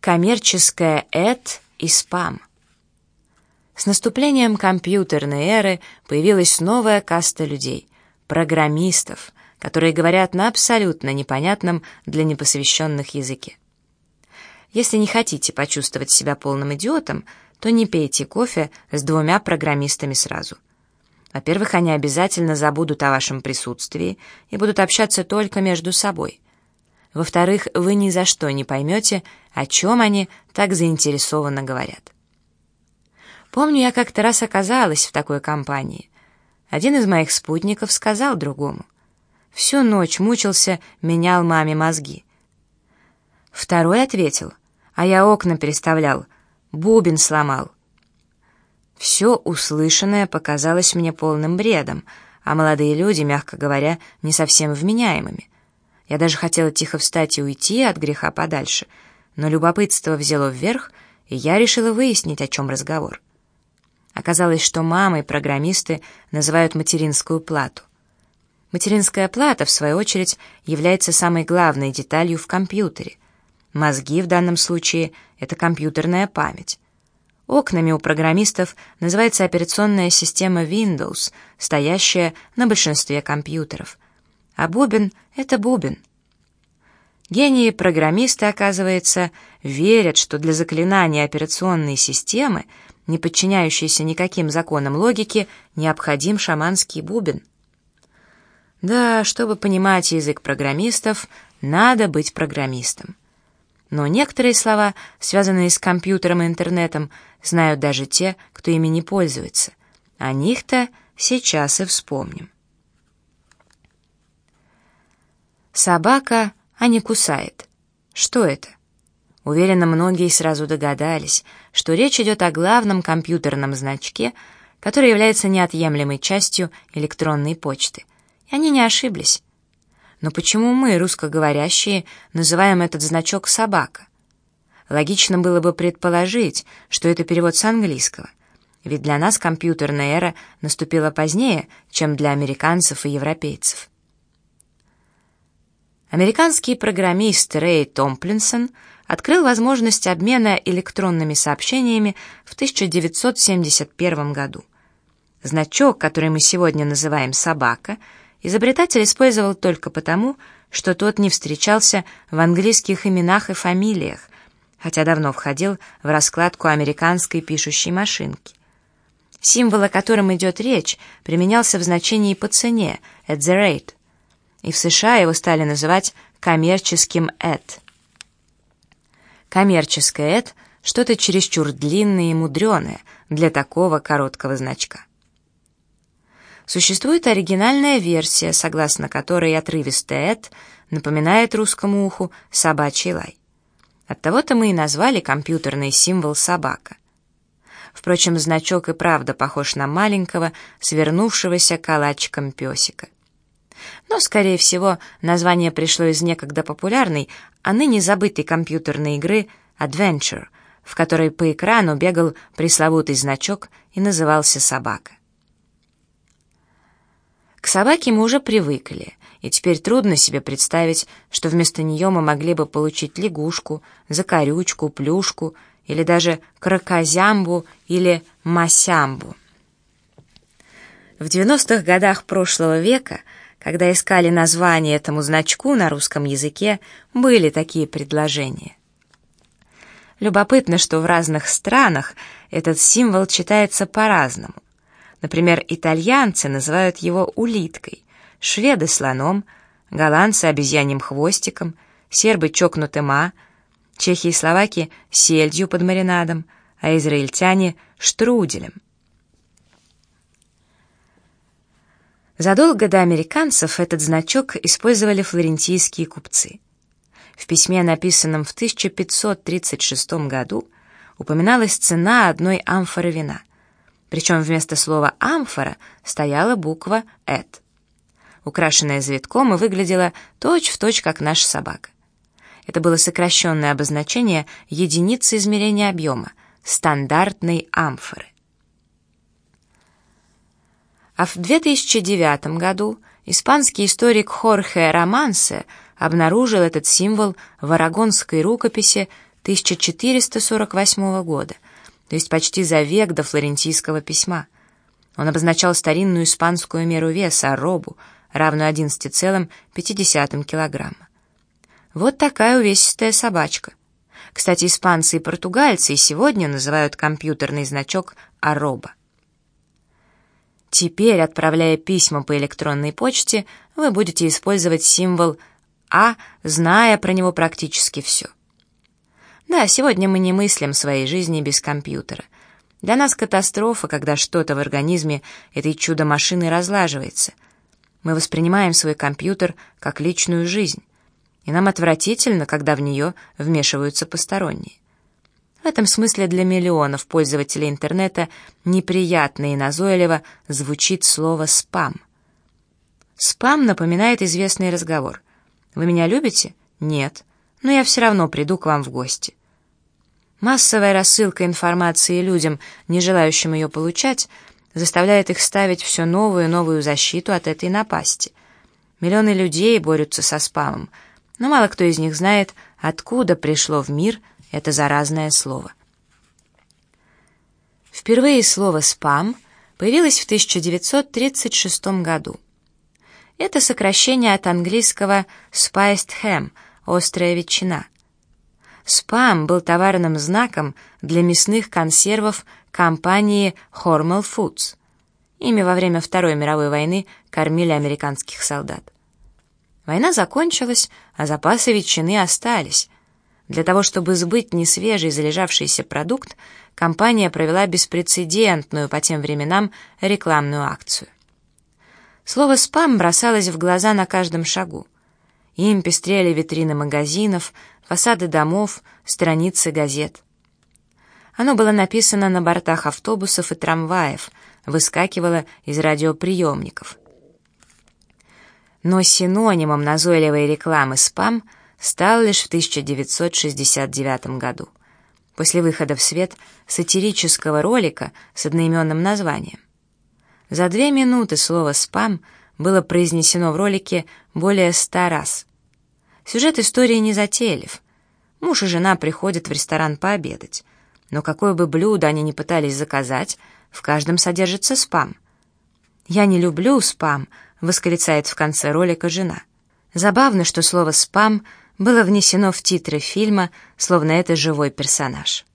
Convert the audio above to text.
Коммерческая эд и спам. С наступлением компьютерной эры появилась новая каста людей — программистов, которые говорят на абсолютно непонятном для непосвященных языке. Если не хотите почувствовать себя полным идиотом, то не пейте кофе с двумя программистами сразу. Во-первых, они обязательно забудут о вашем присутствии и будут общаться только между собой. Во-вторых, вы ни за что не поймете, о чем они так заинтересованно говорят. Помню, я как-то раз оказалась в такой компании. Один из моих спутников сказал другому. Всю ночь мучился, менял маме мозги. Второй ответил, а я окна переставлял, бубен сломал. Все услышанное показалось мне полным бредом, а молодые люди, мягко говоря, не совсем вменяемыми. Я даже хотела тихо встать и уйти от греха подальше, но любопытство взяло вверх, и я решила выяснить, о чем разговор. Оказалось, что мамой программисты называют материнскую плату. Материнская плата, в свою очередь, является самой главной деталью в компьютере. Мозги в данном случае — это компьютерная память. Окнами у программистов называется операционная система Windows, стоящая на большинстве компьютеров. А бубен — это бубен. Гении-программисты, оказывается, верят, что для заклинания операционной системы, не подчиняющейся никаким законам логики, необходим шаманский бубен. Да, чтобы понимать язык программистов, надо быть программистом. Но некоторые слова, связанные с компьютером и интернетом, знают даже те, кто ими не пользуется. О них-то сейчас и вспомним. Собака, а не кусает. Что это? Уверена, многие сразу догадались, что речь идет о главном компьютерном значке, который является неотъемлемой частью электронной почты. И они не ошиблись. Но почему мы, русскоговорящие, называем этот значок «собака»? Логично было бы предположить, что это перевод с английского. Ведь для нас компьютерная эра наступила позднее, чем для американцев и европейцев. Американский программист Рэй Томплинсон открыл возможность обмена электронными сообщениями в 1971 году. Значок, который мы сегодня называем «собака», изобретатель использовал только потому, что тот не встречался в английских именах и фамилиях, хотя давно входил в раскладку американской пишущей машинки. Символ, о котором идет речь, применялся в значении по цене, at the rate, и в США его стали называть коммерческим at. Коммерческое at — что-то чересчур длинное и мудреное для такого короткого значка. Существует оригинальная версия, согласно которой отрывистый «эт» напоминает русскому уху собачий лай. Оттого-то мы и назвали компьютерный символ «собака». Впрочем, значок и правда похож на маленького, свернувшегося калачиком песика. Но, скорее всего, название пришло из некогда популярной, а ныне забытой компьютерной игры Adventure, в которой по экрану бегал пресловутый значок и назывался «собака». К собаке мы уже привыкли, и теперь трудно себе представить, что вместо нее мы могли бы получить лягушку, закорючку, плюшку или даже крокозямбу или масямбу. В 90-х годах прошлого века, когда искали название этому значку на русском языке, были такие предложения. Любопытно, что в разных странах этот символ читается по-разному. Например, итальянцы называют его улиткой, шведы — слоном, голландцы — обезьяньим хвостиком, сербы — чокнутым а, чехи и словаки — сельдью под маринадом, а израильтяне — штруделем. Задолго до американцев этот значок использовали флорентийские купцы. В письме, написанном в 1536 году, упоминалась цена одной амфоры вина — причем вместо слова «амфора» стояла буква «эт». Украшенная завитком и выглядела точь-в-точь, как наша собака. Это было сокращенное обозначение единицы измерения объема, стандартной амфоры. А в 2009 году испанский историк Хорхе Романсе обнаружил этот символ в арагонской рукописи 1448 года, то есть почти за век до флорентийского письма. Он обозначал старинную испанскую меру веса, арробу, равную 11,5 килограмма. Вот такая увесистая собачка. Кстати, испанцы и португальцы и сегодня называют компьютерный значок «Ароба». Теперь, отправляя письма по электронной почте, вы будете использовать символ «А», зная про него практически все. Да, сегодня мы не мыслим своей жизни без компьютера. Для нас катастрофа, когда что-то в организме этой чудо-машины разлаживается. Мы воспринимаем свой компьютер как личную жизнь, и нам отвратительно, когда в нее вмешиваются посторонние. В этом смысле для миллионов пользователей интернета неприятно и назойливо звучит слово «спам». Спам напоминает известный разговор. «Вы меня любите?» «Нет. Но я все равно приду к вам в гости». Массовая рассылка информации людям, не желающим ее получать, заставляет их ставить все новую и новую защиту от этой напасти. Миллионы людей борются со спамом, но мало кто из них знает, откуда пришло в мир это заразное слово. Впервые слово «спам» появилось в 1936 году. Это сокращение от английского «spiced ham» — «острая ветчина». Спам был товарным знаком для мясных консервов компании Hormel Foods. Ими во время Второй мировой войны кормили американских солдат. Война закончилась, а запасы ветчины остались — для того, чтобы сбыть несвежий залежавшийся продукт, компания провела беспрецедентную по тем временам рекламную акцию. Слово «спам» бросалось в глаза на каждом шагу. Им пестрели витрины магазинов, фасады домов, страницы газет. Оно было написано на бортах автобусов и трамваев, выскакивало из радиоприемников. Но синонимом назойливой рекламы «спам» — стал лишь в 1969 году, после выхода в свет сатирического ролика с одноименным названием. За две минуты слово «спам» было произнесено в ролике более ста раз. Сюжет истории не затейлив. Муж и жена приходят в ресторан пообедать, но какое бы блюдо они ни пытались заказать, в каждом содержится спам. «Я не люблю спам», — восклицает в конце ролика жена. Забавно, что слово «спам» было внесено в титры фильма, словно это живой персонаж.